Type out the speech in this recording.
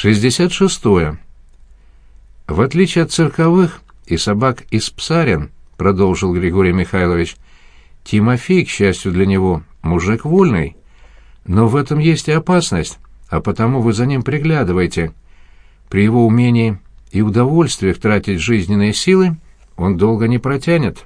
66. -е. В отличие от цирковых и собак из псарин, продолжил Григорий Михайлович, Тимофей, к счастью для него, мужик вольный. Но в этом есть и опасность, а потому вы за ним приглядывайте. При его умении и удовольствиях тратить жизненные силы он долго не протянет.